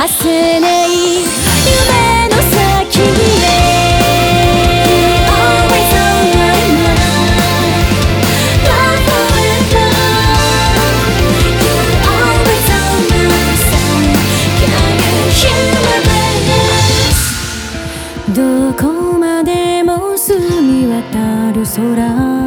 はせない夢の先へどこまでも澄み渡る空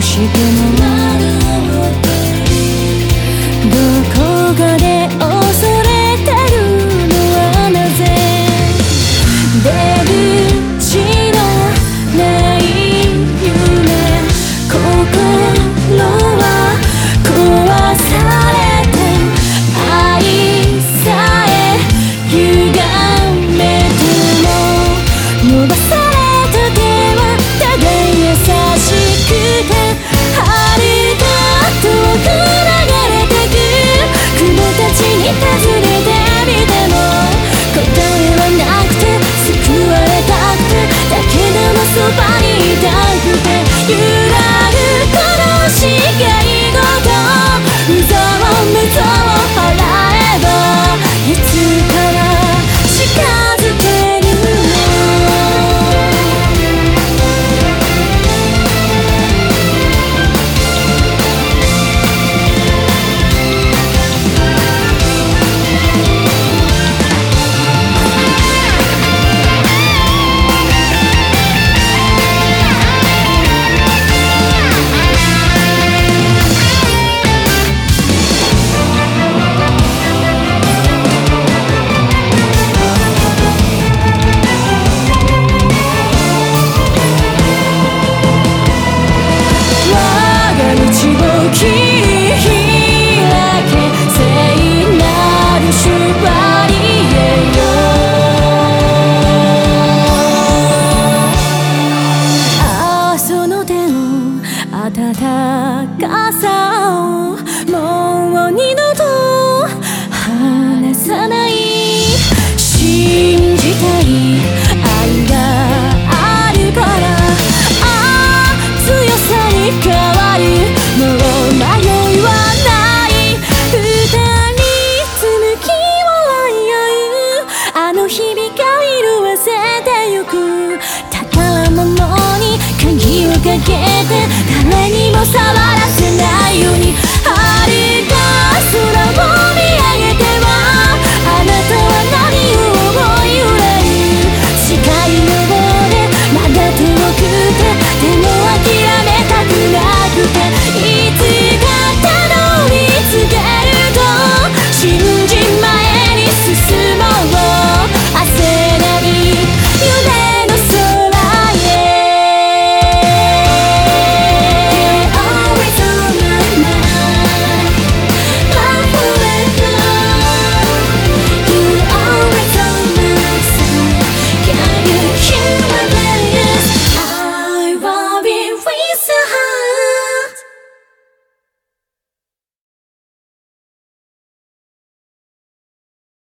しても傘をもう二度と離さない。